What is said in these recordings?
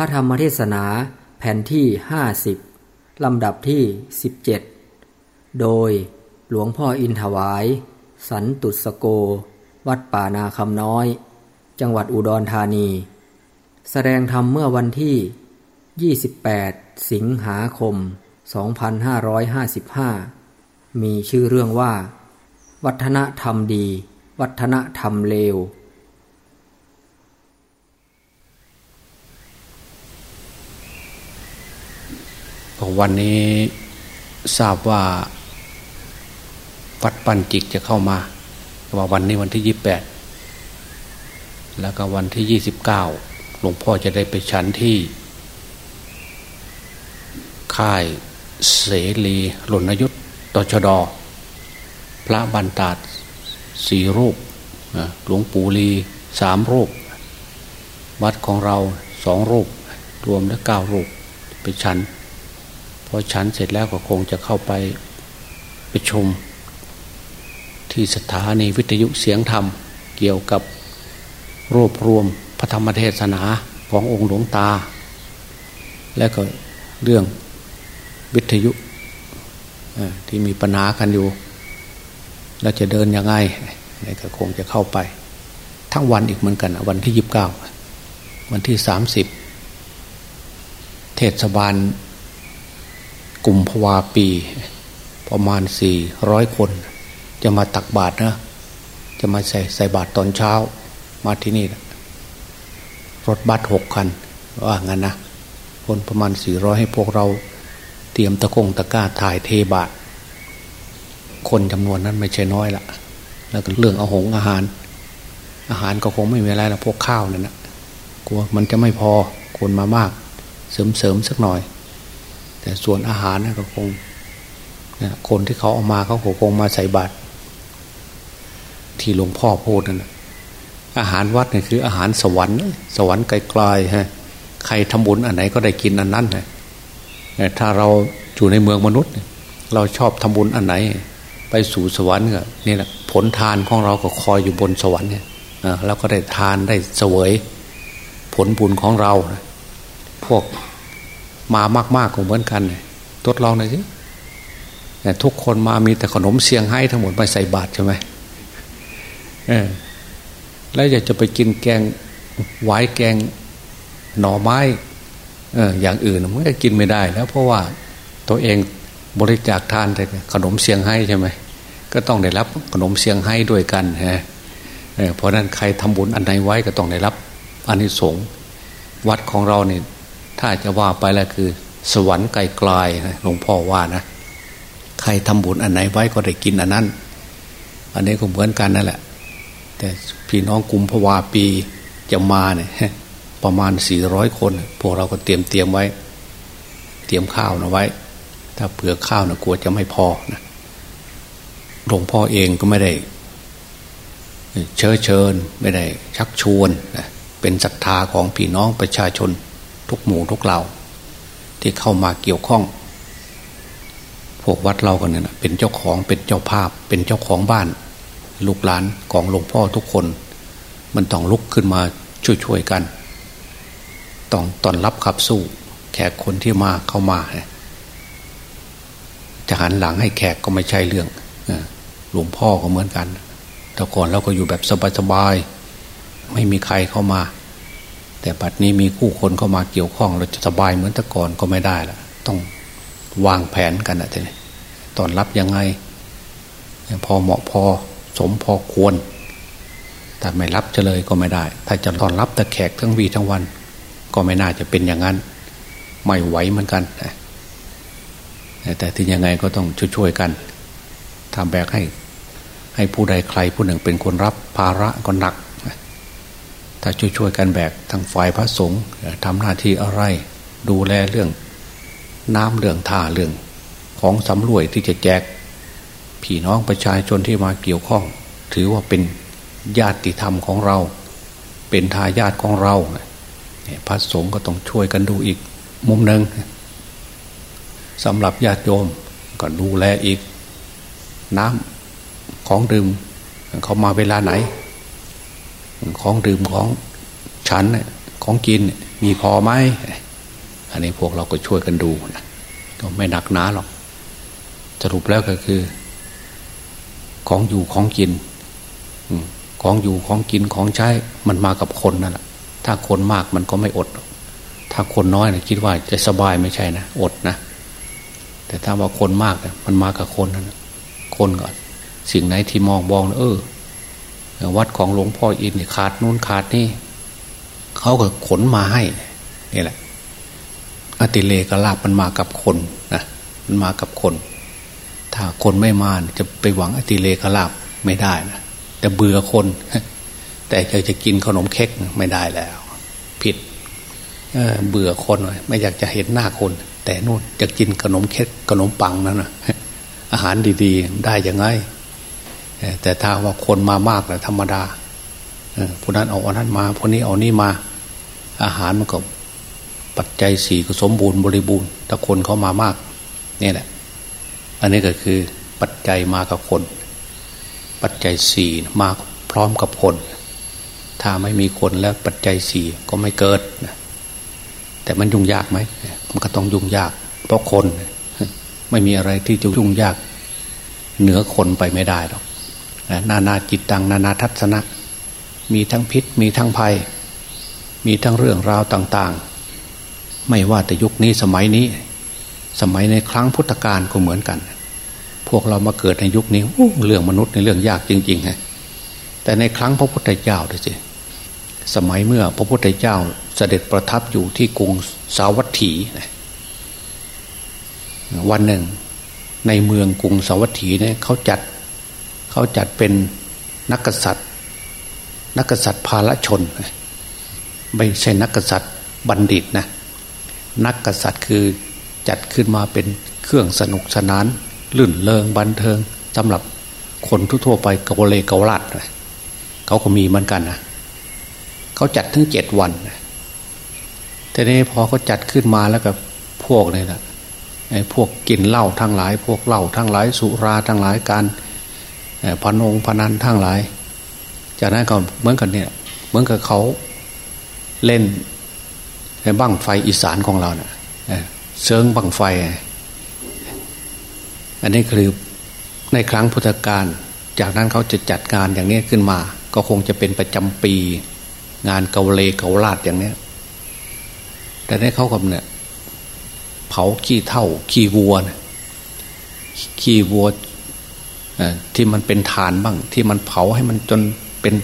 พระธรรมเทศนาแผ่นที่ 50 ลำดับที่ 17 โดยหลวงพ่ออินถวาย สันตุสโก วัดป่านาคำน้อย จังหวัดอุดรธานี แสดงธรรมเมื่อวันที่ 28 สิงหาคม 2555 มีชื่อเรื่องว่า วัฒนธรรมดี วัฒนธรรมเลว วันนี้ทราบว่าวัดปันจิกจะเข้ามาว่าวันนี้วันที่ยี่แปดแล้วก็วันที่ยี่สิบเก้าหลวงพ่อจะได้ไปฉันที่ ค่ายเสรีหล่นยุทธตชด พระบันตาดสี่รูปหลวงปู่ลีสามรูป วัดของเราสองรูป รวมแล้วเก้ารูป ไปฉัน พอฉันเสร็จแล้วก็คงจะเข้าไปไปชม ที่สถานีวิทยุเสียงธรรม เกี่ยวกับรวบรวมพระธรรมเทศนาขององค์หลวงตา และก็เรื่องวิทยุที่มีปัญหากันอยู่เราจะเดินยังไงนี่ก็คงจะเข้าไป ทั้งวันอีกเหมือนกันวันที่ยีิบเก้าวันที่สามสิบเทศบาล กลุ่มภวาปี ประมาณสี่ร้อยคน จะมาตักบาตรนะ จะมาใส่ใส่บาตรตอนเช้า มาที่นี่ รถบัสหกคันว่างั้นนะคนประมาณสี่ร้อยให้พวกเราเตรียมตะกงตะก้าถ่ายเทบาตรคนจำนวนนั้นไม่ใช่น้อยละแล้วก็เรื่องอาหงอาหาร อาหารก็คงไม่มีอะไรละพวกข้าวนั่นนะกลัวมันจะไม่พอคนมามาก เสริมเสริมสักหน่อย แต่ส่วนอาหารนะก็คงคนที่เขาเอามาเขาคงมาใส่บาตรที่หลวงพ่อพูดนั่นอาหารวัดเนี่ยคืออาหารสวรรค์ สวรรค์ไกลๆฮะใครทำบุญอันไหนก็ได้กินอันนั้นนะถ้าเราอยู่ในเมืองมนุษย์ เราชอบทำบุญอันไหน ไปสู่สวรรค์ก็นี่แหละผลทานของเราก็คอยอยู่บนสวรรค์เนี่ยเราก็ได้ทานได้เสวย ผลบุญของเรา พวก มามากๆก็เหมือนกันทดลองหน่อยสิทุกคนมามีแต่ขนมเสียงให้ทั้งหมดไปใส่บาตรใช่ไหมเออแล้วอยากจะไปกินแกงไว้แกงหน่อไม้เอออย่างอื่นมันก็กินไม่ได้แล้ว เพราะว่าตัวเองบริจาคทานแต่ขนมเสียงให้ใช่ไหมก็ต้องได้รับขนมเสียงให้ด้วยกันฮะเพราะนั้นใครทำบุญอันไหนไว้ก็ต้องได้รับอันนี้สงวัดของเราเนี่ย ถ้าจะว่าไปแล้วคือ สวรรค์ไกลไกลหลวงพ่อว่านะ ใครทำบุญอันไหนไว้ก็ได้กินอันนั้น อันนี้ก็เหมือนกันนั่นแหละ แต่พี่น้องกลุ่มพวาปีจะมาเนี่ยประมาณสี่ร้อยคน พวกเราก็เตรียมเตรียมไว้ เตรียมข้าวนะไว้ ถ้าเผื่อข้าวนะกลัวจะไม่พอนะหลวงพ่อเองก็ไม่ได้ เชิญเชิญ ไม่ได้ชักชวนเป็นศรัทธาของพี่น้องประชาชน ทุกหมู่ทุกเหล่าที่เข้ามาเกี่ยวข้อง พวกวัดเรากันเนี่ยเป็นเจ้าของเป็นเจ้าภาพ เป็นเจ้าของบ้าน ลูกหลานของหลวงพ่อทุกคน มันต้องลุกขึ้นมาช่วยๆกัน ต้องตอนรับขับสู้ แขกคนที่มาเข้ามาจะหันหลังให้แขกก็ไม่ใช่เรื่องหลวงพ่อก็เหมือนกันแต่ก่อนเราก็อยู่แบบสบายๆไม่มีใครเข้ามา แต่ปัจนี้มีคู่คนเข้ามาเกี่ยวข้อง เราจะสบายเหมือนแต่ก่อนก็ไม่ได้ละต้องวางแผนกันนะทีนี้ตอนรับยังไง พอเหมาะพอสมพอควร แต่ไม่รับจะเลยก็ไม่ได้ ถ้าจะตอนรับแต่แขกทั้งวีทั้งวัน ก็ไม่น่าจะเป็นอย่างนั้น ไม่ไหวเหมือนกันแต่ที่ยังไงก็ต้องช่วยๆกันทำแบกให้ ให้ผู้ใดใครผู้หนึ่งเป็นคนรับภาระก็หนัก ถ้าช่วยๆกันแบกทางฝ่ายพระสงฆ์ทำหน้าที่อะไร ดูแลเรื่อง น้ำเรื่องท่าเรื่อง ของสำรวยที่จะแจกพี่น้องประชาชนที่มาเกี่ยวข้อง ถือว่าเป็นญาติธรรมของเรา เป็นทายาทของเราพระสงฆ์ก็ต้องช่วยกันดูอีก มุมหนึ่งสำหรับญาติโยมก็ดูแลอีก น้ำของดื่มเขามาเวลาไหน ของดื่มของฉันของกินมีพอไหมอันนี้พวกเราก็ช่วยกันดูนะก็ไม่หนักหนาหรอกสรุปแล้วก็คือ ของอยู่ของกินของอยู่ของกินของใช้มันมากับคนนั่นแหละถ้าคนมากมันก็ไม่อด ถ้าคนน้อยนะคิดว่าจะสบายไม่ใช่นะอดนะแต่ถ้าว่าคนมากนะมันมากับคนนั่นคนก่อนสิ่งไหนที่มองบองเออ วัดของหลวงพ่ออินขาดนู้นขาดนี่เขาก็ขนมาให้นี่แหละ อติเลกลาบมันมากับคนนะมันมากับคน ถ้าคนไม่มาจะไปหวังอติเลกลาบไม่ได้นะแต่เบื่อคน แต่จะจะกินขนมเค้กไม่ได้แล้ว ผิดเเบื่อคนเลยไม่อยากจะเห็นหน้าคน แต่นู่นจะกินขนมเค้กขนมปังนั่นนะอาหารดีๆ ได้ยังไง แต่ถ้าว่าคนมามากแหละธรรมดาผู้นั้นเอาอันนั้นมาผู้นี้เอานี่มา อาหารมันก็ปัจจัยสี่ก็สมบูรณ์บริบูรณ์ถ้าคนเขามามากนี่แหละ อันนี้ก็คือปัจจัยมากับคน ปัจจัยสี่มาพร้อมกับคน ถ้าไม่มีคนแล้วปัจจัยสี่ก็ไม่เกิดแต่มันยุ่งยากไหมมันก็ต้องยุ่งยาก เพราะคน ไม่มีอะไรที่จะยุ่งยาก เหนือคนไปไม่ได้หรอก นานาจิตตังนานาทัศนะ มีทั้งพิษมีทั้งภัย มีทั้งเรื่องราวต่างๆ ไม่ว่าแต่ยุคนี้สมัยนี้ สมัยในครั้งพุทธกาลก็เหมือนกัน พวกเรามาเกิดในยุคนี้เรื่องมนุษย์ในเรื่องยากจริงๆฮะแต่ในครั้งพระพุทธเจ้าด้วยสิสมัยเมื่อพระพุทธเจ้าเสด็จประทับอยู่ที่กรุงสาวัตถี วันหนึ่งในเมืองกรุงสาวัตถีเนี่ยเขาจัด เขาจัดเป็นนักกษัตริย์ นักกษัตริย์ภาลชน ไม่ใช่นักกษัตริย์บัณฑิตนะนักกษัตริย์คือจัดขึ้นมาเป็นเครื่องสนุกสนาน ลื่นเลงบันเทิงสำหรับคนทั่วไปกโกเลกาลัดเขาก็มีเหมือนกันนะเขาจัดทั้งเจ็ดวันแต่นี้พอเขาจัดขึ้นมาแล้วกับพวกนี่แหละไอ้พวกกินเหล้าทั้งหลาย พวกเหล้าทั้งหลายสุราทั้งหลายการ พนงพนันทั้งหลาย จากนั้นก็เหมือนกันเนี่ยเหมือนกับเขาเล่นในบั้งไฟอีสานของเราเนะ่ยเซิงบั้งไฟ อันนี้คือในครั้งพุทธกาลจากนั้นเขาจะจัดงานอย่างนี้ขึ้นมา ก็คงจะเป็นประจำปี งานเกาเลเกาลาดอย่างนี้แต่ในเขากับเนี่ยเผาขี้เท่าขี้วัวนะขี้วัว ที่มันเป็นฐานบ้าง ที่มันเผาให้มันจนเป็น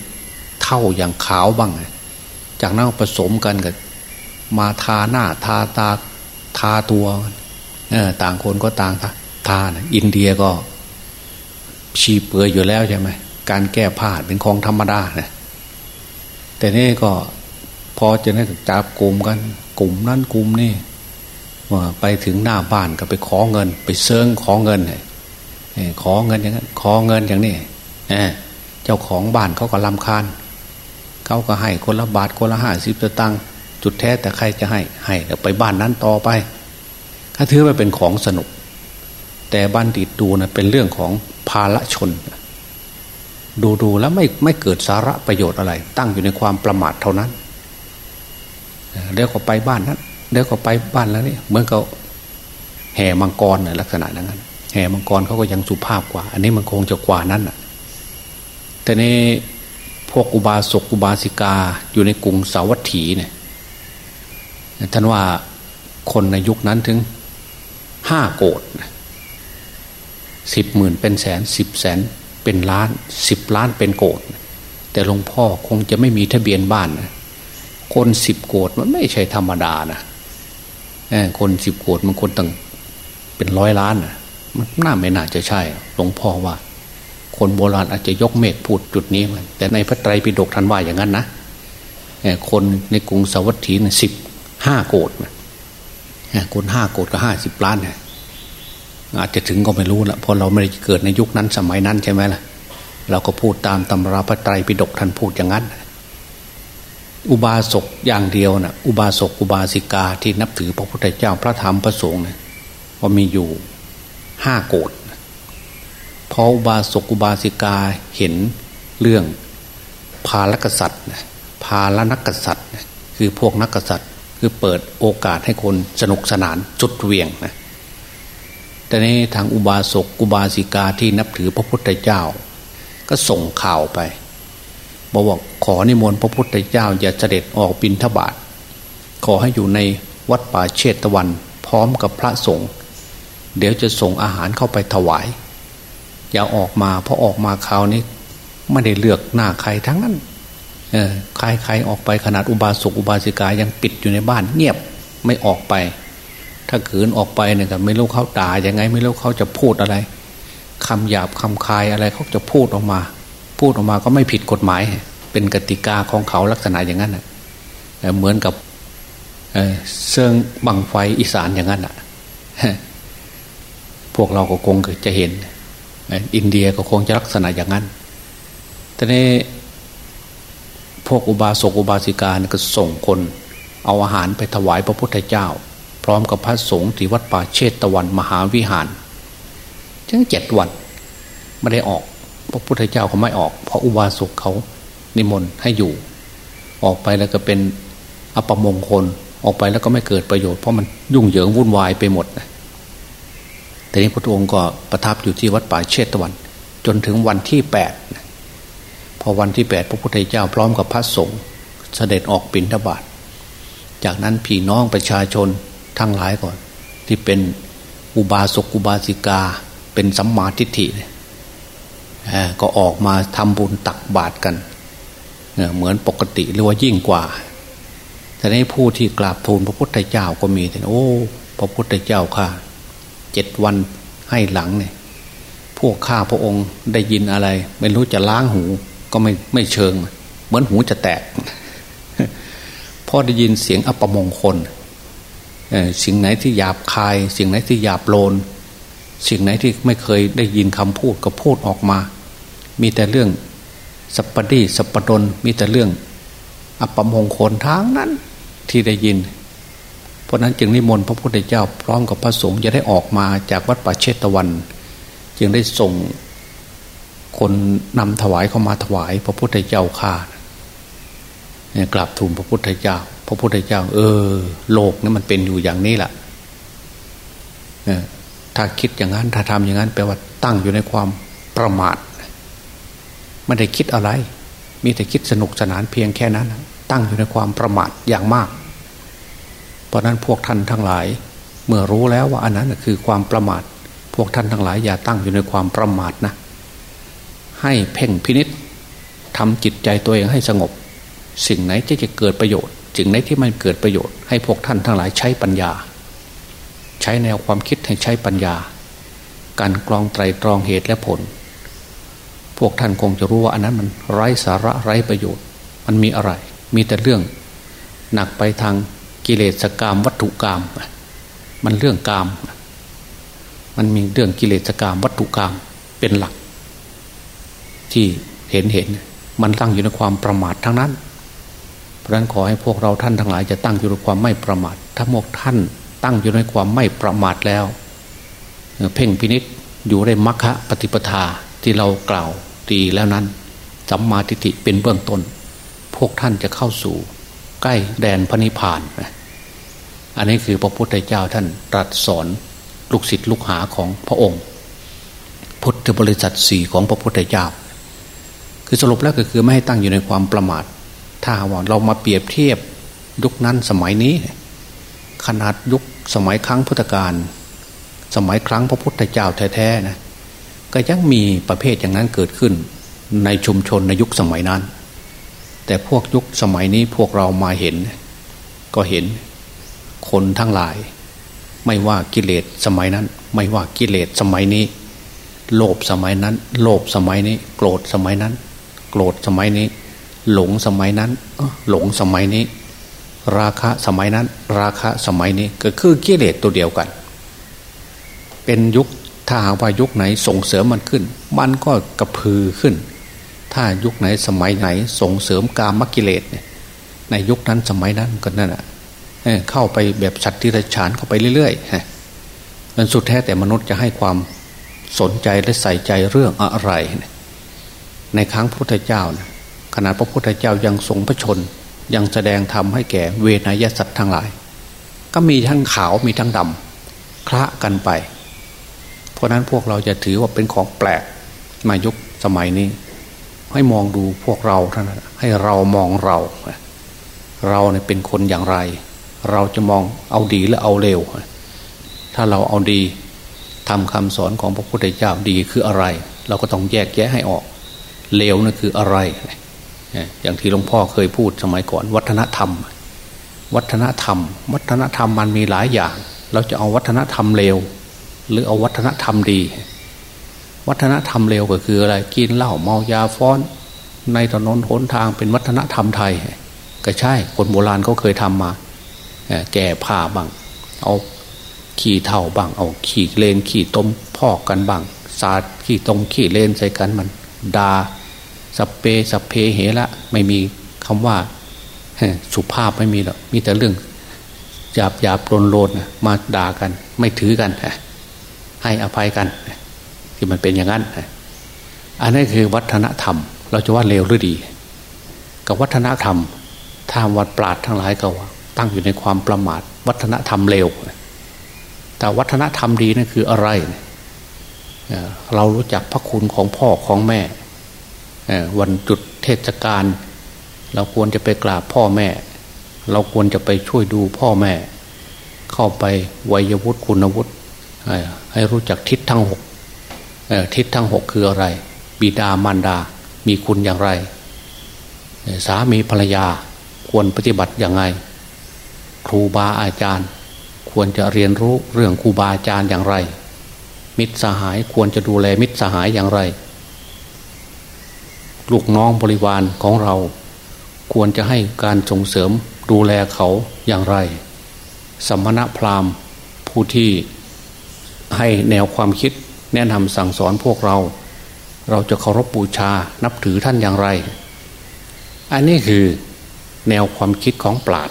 เท่าอย่างขาวบ้าง จากนั้นผสมกันกับมาทาหน้าทาตาทาตัวต่างคนก็ต่างทานะอินเดียก็ชีเปือยอยู่แล้วใช่ไหมการแก้ผ้าเป็นของธรรมดานะแต่นี่ก็พอจะได้จับกลุ่มกัน กลุ่มนั้นกลุ่มนี่ว่าไปถึงหน้าบ้านก็ไปขอเงิน ไปเซิงขอเงิน ขอเงินอย่างนั้นขอเงินอย่างนี้เจ้าของบ้านเขาก็ลำคาญเขาก็ให้คนละบาทคนละห้าสิบตังค์จุดแท้แต่ใครจะให้ให้ไปบ้านนั้นต่อไปถ้าถือว่าเป็นของสนุก แต่บ้านติดดูนะเป็นเรื่องของภาละชน ดูดูแล้วไม่ไม่เกิดสาระประโยชน์อะไร ตั้งอยู่ในความประมาทเท่านั้นเดี๋ยวก็ไปบ้านนั้นเดี๋ยวก็ไปบ้านแล้วนี่เหมือนกับแห่มังกรเนี่ยลักษณะนั้น แห่มังกรเขาก็ยังสุภาพกว่า อันนี้มันคงจะกว่านั้นอะแต่นี้พวกอุบาสกอุบาสิกาอยู่ในกรุงสาวัตถีเนี่ยท่านว่าคนในยุคนั้นถึงห้าโกดสิบหมื่นเป็นแสนสิบแสนเป็นล้านสิบล้านเป็นโกดแต่หลวงพ่อคงจะไม่มีทะเบียนบ้านนะคนสิบโกดมันไม่ใช่ธรรมดานะคนสิบโกดมันคนตั้งเป็นร้อยล้านนะ มันน่าไม่น่าจะใช่หลวงพ่อว่า คนโบราณอาจจะยกเมฆพูดจุดนี้มันแต่ในพระไตรปิฎกท่านว่าอย่างนั้นนะคนในกรุงสวัสดีนะสิบห้าโกดคนห้าโกดก็ห้าสิบล้านเนี่ยอาจจะถึงก็ไม่รู้ละเพราะเราไม่ได้เกิดในยุคนั้นสมัยนั้นใช่ไหมล่ะ เราก็พูดตามตำราพระไตรปิฎกท่านพูดอย่างนั้นอุบาสกอย่างเดียวนะ่ะ อุบาสกอุบาสิกาที่นับถือพระพุทธเจ้าพระธรรมพระสงฆ์เนี่ยว่ามีอยู่ ห้าโกดพออุบาสกอุบาสิกาเห็นเรื่องพาลกษัตริย์พาลนักกษัตริย์ คือพวกนักกษัตริย์คือเปิดโอกาสให้คนสนุกสนานจุดเวียงนะแต่นี้ทางอุบาสกอุบาสิกาที่นับถือพระพุทธเจ้า ก็ส่งข่าวไปบอกว่าขอนิมนต์พระพุทธเจ้าอย่าเสด็จออกบินทบาทขอให้อยู่ในวัดป่าเชตวัน พร้อมกับพระสงฆ์ เดี๋ยวจะส่งอาหารเข้าไปถวาย อย่าออกมาเพราะออกมาคราวนี้ไม่ได้เลือกหน้าใครทั้งนั้นใครใครออกไปขนาดอุบาสกอุบาสิกายังปิดอยู่ในบ้านเงียบไม่ออกไป ถ้าขืนออกไปเนี่ยก็ไม่รู้เขาด่ายังไง ไม่รู้เขาจะพูดอะไรคำหยาบคำคายอะไรเขาจะพูดออกมา พูดออกมาก็ไม่ผิดกฎหมาย เป็นกติกาของเขาลักษณะอย่างนั้นนะเหมือนกับเสื่องบังไฟอีสานอย่างนั้นอะ พวกเราก็คงจะเห็น อินเดียก็คงจะลักษณะอย่างนั้นแต่นี้พวกอุบาสกอุบาสิกาก็ส่งคนเอาอาหารไปถวายพระพุทธเจ้า พร้อมกับพระสงฆ์ที่วัดป่าเชตตะวันมหาวิหารทั้งเจ็ดวันไม่ได้ออก พระพุทธเจ้าเขาไม่ออก เพราะอุบาสกเขานิมนต์ให้อยู่ ออกไปแล้วก็เป็นอัปมงคลออกไปแล้วก็ไม่เกิดประโยชน์เพราะมันยุ่งเหยิงวุ่นวายไปหมดนะ แต่นี้พระองค์ก็ประทับอยู่ที่วัดป่าเชตตะวัน จนถึงวันที่แปดพอวันที่แปดพระพุทธเจ้าพร้อมกับพระสงฆ์เสด็จออกปิณฑบาตจากนั้นพี่น้องประชาชนทั้งหลายก่อน ที่เป็นอุบาสกอุบาสิกา เป็นสัมมาทิฏฐิก็ออกมาทำบุญตักบาตรกันเหมือนปกติหรือว่ายิ่งกว่า แต่ในผู้ที่กราบทูลพระพุทธเจ้าก็มีแต่โอ้ พระพุทธเจ้าค่ะ เจ็ดวันให้หลังเนี่ยพวกข้าพระองค์ได้ยินอะไร ไม่รู้จะล้างหู ก็ไม่ไม่เชิง เหมือนหูจะแตกพอได้ยินเสียงอัปมงคลสิ่งไหนที่หยาบคาย สิ่งไหนที่หยาบโลน สิ่งไหนที่ไม่เคยได้ยินคำพูดก็พูดออกมา มีแต่เรื่องสัปปดีสัปปดนมีแต่เรื่อง อัปมงคลทางนั้นที่ได้ยิน เพราะนั้นจึงนิมนต์พระพุทธเจ้าพร้อมกับพระสงฆ์จะได้ออกมาจากวัดป่าเชตวัน จึงได้ส่งคนนำถวายเข้ามาถวาย พระพุทธเจ้าข่ากราบทูลพระพุทธเจ้า พระพุทธเจ้า เออ โลกนี่มันเป็นอยู่อย่างนี้แหละถ้าคิดอย่างนั้นถ้าทำอย่างนั้นแปลว่าตั้งอยู่ในความประมาทไม่ได้คิดอะไร มีแต่คิดสนุกสนานเพียงแค่นั้น ตั้งอยู่ในความประมาทอย่างมาก ราะนั้นพวกท่านทั้งหลาย เมื่อรู้แล้วว่าอันนั้นคือความประมาท พวกท่านทั้งหลายอย่าตั้งอยู่ในความประมาทนะ ให้เพ่งพินิษทำจิตใจตัวเองให้สงบ สิ่งไหนที่จะเกิดประโยชน์สิ่งไหนที่ไม่เกิดประโยชน์ ให้พวกท่านทั้งหลายใช้ปัญญา ใช้แนวความคิดให้ใช้ปัญญา การกรองไตรตรองเหตุและผล พวกท่านคงจะรู้ว่าอันนั้นมันไร้สาระไร้ประโยชน์ มันมีอะไร มีแต่เรื่อง หนักไปทาง กิเลสกรรมวัตถุกรรมมันเรื่องกรรมมันมีเรื่องกิเลสกรรมวัตถุกรรมเป็นหลัก ที่เห็นเห็น มันตั้งอยู่ในความประมาททั้งนั้น เพราะฉะนั้นขอให้พวกเราท่านทั้งหลายจะตั้งอยู่ในความไม่ประมาท ถ้าพวกท่านตั้งอยู่ในความไม่ประมาทแล้ว เพ่งพินิษอยู่ในมรรคปฏิปทาที่เรากล่าวตีแล้วนั้นสัมมาทิฏฐิเป็นเบื้องต้น พวกท่านจะเข้าสู่ ใกล้แดนพระนิพพาน อันนี้คือพระพุทธเจ้าท่านตรัสสอนลูกศิษย์ลูกหาของพระองค์ พุทธบริษัทสี่ของพระพุทธเจ้า คือสรุปแล้วก็คือไม่ให้ตั้งอยู่ในความประมาท ถ้าว่าเรามาเปรียบเทียบยุคนั้นสมัยนี้ ขนาดยุคสมัยครั้งพุทธกาลสมัยครั้งพระพุทธเจ้าแท้ๆนะก็ยังมีประเภทอย่างนั้นเกิดขึ้นในชุมชนในยุคสมัยนั้น แต่พวกยุคสมัยนี้พวกเรามาเห็น ก็เห็นคนทั้งหลาย ไม่ว่ากิเลสสมัยนั้น ไม่ว่ากิเลสสมัยนี้ โลภสมัยนั้น โลภสมัยนี้ โกรธสมัยนั้น โกรธสมัยนี้ หลงสมัยนั้น หลงสมัยนี้ ราคะสมัยนั้น ราคะสมัยนี้ก็คือกิเลสตัวเดียวกัน เป็นยุคถ้าหากว่ายุคไหนส่งเสริมมันขึ้น มันก็กระพือขึ้น ถ้ายุคไหนสมัยไหนส่งเสริมกามกิเลสเนี่ยในยุคนั้นสมัยนั้นก็นั่นแหะเข้าไปแบบชัดที่ระฉานเข้าไปเรื่อยๆมันสุดแท้แต่มนุษย์จะให้ความสนใจและใส่ใจเรื่องอะไร ในครั้งพระพุทธเจ้านะขณะพระพุทธเจ้ายังทรงพระชน ยังแสดงธรรมให้แก่เวนยสัตว์ทั้งหลาย ก็มีทั้งขาวมีทั้งดำคละกันไป เพราะนั้นพวกเราจะถือว่าเป็นของแปลกมายุคสมัยนี้ ให้มองดูพวกเราท่านให้เรามองเรา เราเนี่ยเป็นคนอย่างไร เราจะมองเอาดีหรือเอาเลวถ้าเราเอาดีทำคำสอนของพระพุทธเจ้าดีคืออะไร เราก็ต้องแยกแยะให้ออกเลวนั่นคืออะไร อย่างที่หลวงพ่อเคยพูดสมัยก่อน วัฒนธรรม วัฒนธรรม วัฒนธรรมมันมีหลายอย่าง เราจะเอาวัฒนธรรมเลวหรือเอาวัฒนธรรมดี วัฒนธรรมเลวก็คืออะไรกินเหล้าเมายาฟ้อน ในถนนหนทางเป็นวัฒนธรรมไทย ก็ใช่ คนโบราณเขาเคยทำมาแก่ผ้าบ้างเอาขี่เท่าบ้างเอาขี่เลนขี่ต้มพอกกันบ้างสาดขี่ตรงขี่เลนใส่กันมันดาสเปสเพเหละไม่มีคำว่าสุภาพไม่มีหรอกมีแต่เรื่องหยาบหยาบโลนโลนมาด่ากัน ไม่ถือกันให้อภัยกัน ที่มันเป็นอย่างนั้น อันนี้คือวัฒนธรรม เราจะว่าเลวหรือดี กับวัฒนธรรมถ้าวัดปราดทั้งหลายก็ว่าตั้งอยู่ในความประมาท วัฒนธรรมเลวแต่วัฒนธรรมดีนั่นคืออะไร เรารู้จักพระคุณของพ่อของแม่ วันจุดเทศกาลเราควรจะไปกราบพ่อแม่ เราควรจะไปช่วยดูพ่อแม่ เข้าไปวัยวุฒิคุณวุฒิให้รู้จักทิศทั้งหก ทิศทั้งหกคืออะไร บิดามารดา มีคุณอย่างไร สามีภรรยาควรปฏิบัติอย่างไรครูบาอาจารย์ ควรจะเรียนรู้เรื่องครูบาอาจารย์อย่างไร มิตรสหายควรจะดูแลมิตรสหายอย่างไร ลูกน้องบริวารของเรา ควรจะให้การส่งเสริมดูแลเขาอย่างไร สมณพราหมณ์ผู้ที่ให้แนวความคิด แนะนำสั่งสอนพวกเรา เราจะเคารพบูชานับถือท่านอย่างไร อันนี้คือแนวความคิดของปราด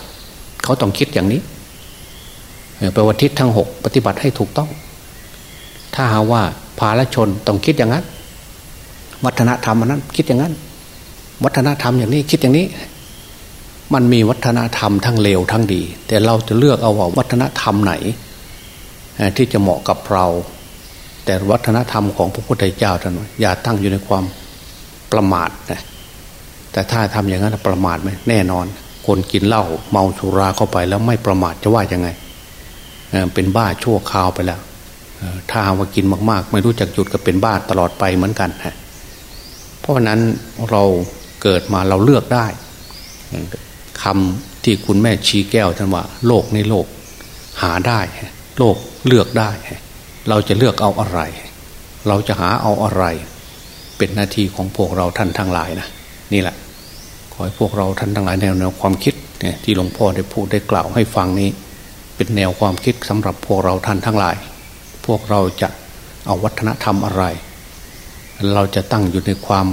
เขาต้องคิดอย่างนี้แปลว่าทิศทั้งหกปฏิบัติให้ถูกต้อง ถ้าหาว่าภาลชนต้องคิดอย่างนั้น วัฒนธรรมนั้นคิดอย่างนั้น วัฒนธรรมอย่างนี้คิดอย่างนี้ มันมีวัฒนธรรมทั้งเลวทั้งดี แต่เราจะเลือกเอาว่าวัฒนธรรมไหน ที่จะเหมาะกับเรา แต่วัฒนธรรมของพระพุทธเจ้าท่านอย่าตั้งอยู่ในความประมาทนะแต่ถ้าทำอย่างนั้นประมาทไหมแน่นอน คนกินเหล้าเมาสุราเข้าไปแล้วไม่ประมาทจะว่ายังไงเป็นบ้าชั่วคราวไปแล้วถ้าว่ากินมาก ๆ ไม่รู้จักหยุดก็เป็นบ้าตลอดไปเหมือนกันฮะเพราะนั้นเราเกิดมาเราเลือกได้คำที่คุณแม่ชีแก้วท่านว่า โลกในโลกหาได้ โลกเลือกได้ เราจะเลือกเอาอะไร เราจะหาเอาอะไร เป็นหน้าที่ของพวกเราท่านทั้งหลายนะนี่แหละ ขอให้พวกเราท่านทั้งหลายแนวแนวความคิดเนี่ยที่หลวงพ่อได้พูดได้กล่าวให้ฟังนี้ เป็นแนวความคิดสำหรับพวกเราท่านทั้งหลาย พวกเราจะเอาวัฒนธรรมอะไร เราจะตั้งอยู่ในความ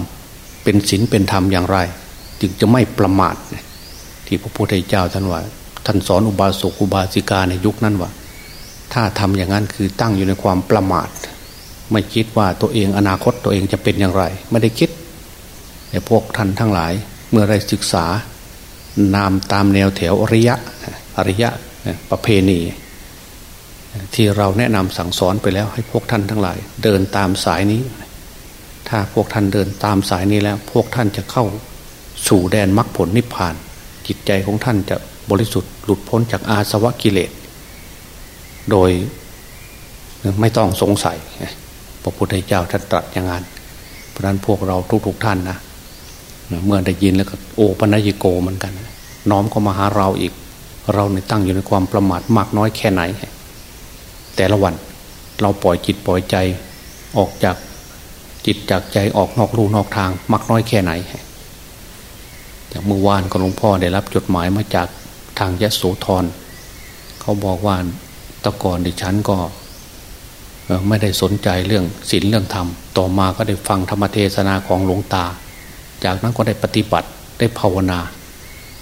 เป็นศีลเป็นธรรมอย่างไร จึงจะไม่ประมาทที่พระพุทธเจ้าท่านว่า ท่านสอนอุบาสกอุบาสิกาในยุคนั้นว่า ถ้าทำอย่างนั้นคือตั้งอยู่ในความประมาท ไม่คิดว่าตัวเองอนาคตตัวเองจะเป็นอย่างไร ไม่ได้คิดแต่พวกท่านทั้งหลาย เมื่อได้ศึกษานามตามแนวแถวอริยะอริยะประเพณี ที่เราแนะนำสั่งสอนไปแล้วให้พวกท่านทั้งหลาย เดินตามสายนี้ ถ้าพวกท่านเดินตามสายนี้แล้ว พวกท่านจะเข้าสู่แดนมรรคผลนิพพาน จิตใจของท่านจะบริสุทธิ์หลุดพ้นจากอาสวะกิเลส โดยไม่ต้องสงสัยพระพุทธเจ้าท่านตรัสอย่างนั้นเพราะนั้นพวกเราทุกๆทท่านนะเมื่อได้ยินแล้วก็โอปัญญิโกเหมือนกัน น้อมก็มาหาเราอีก เราในตั้งอยู่ในความประมาทมากน้อยแค่ไหน แต่ละวันเราปล่อยจิตปล่อยใจออกจากจิตจากใจออกนอกรูนอกทางมากน้อยแค่ไหนจากเมื่อวานก็หลวงพ่อได้รับจดหมายมาจากทางยะโสธรเขาบอกว่า ตะก่อนดิฉันก็ไม่ได้สนใจเรื่องศีลเรื่องธรรม ต่อมาก็ได้ฟังธรรมเทศนาของหลวงตา จากนั้นก็ได้ปฏิบัติได้ภาวนา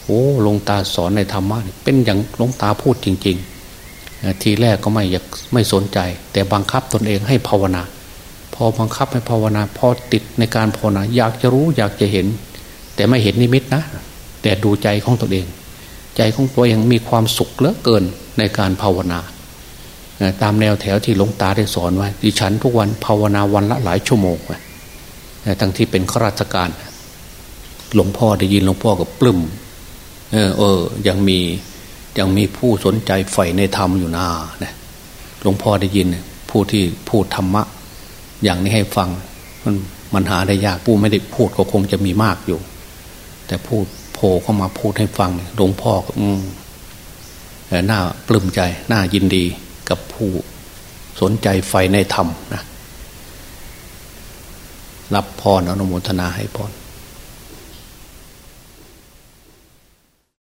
โอ้หลวงตาสอนในธรรมะเป็นอย่างหลวงตาพูดจริง ๆ ทีแรกก็ไม่อยากไม่สนใจ แต่บังคับตนเองให้ภาวนา พอบังคับให้ภาวนา พอติดในการภาวนา อยากจะรู้อยากจะเห็น แต่ไม่เห็นนิมิตนะ แต่ดูใจของตัวเอง ใจของตัวเองมีความสุขเหลือเกินในการภาวนา ตามแนวแถวที่หลวงตาได้สอนไว้ดิฉันทุกวันภาวนาวันละหลายชั่วโมงทั้งที่เป็นข้าราชการ หลวงพ่อได้ยินหลวงพ่อก็ปลื้มเออเออ ยังมียังมีผู้สนใจใฝ่ในธรรมอยู่นานะหลวงพ่อได้ยินผู้ที่พูดธรรมะ อย่างนี้ให้ฟัง มันมันหาได้ยากผู้ไม่ได้พูดก็คงจะมีมากอยู่ แต่พูดโผล่เข้ามาพูดให้ฟังหลวงพ่อก็อืมน่าปลื้มใจ น่ายินดี กับผู้สนใจไฟในธรรมนะรับพรอนุโมทนาให้พร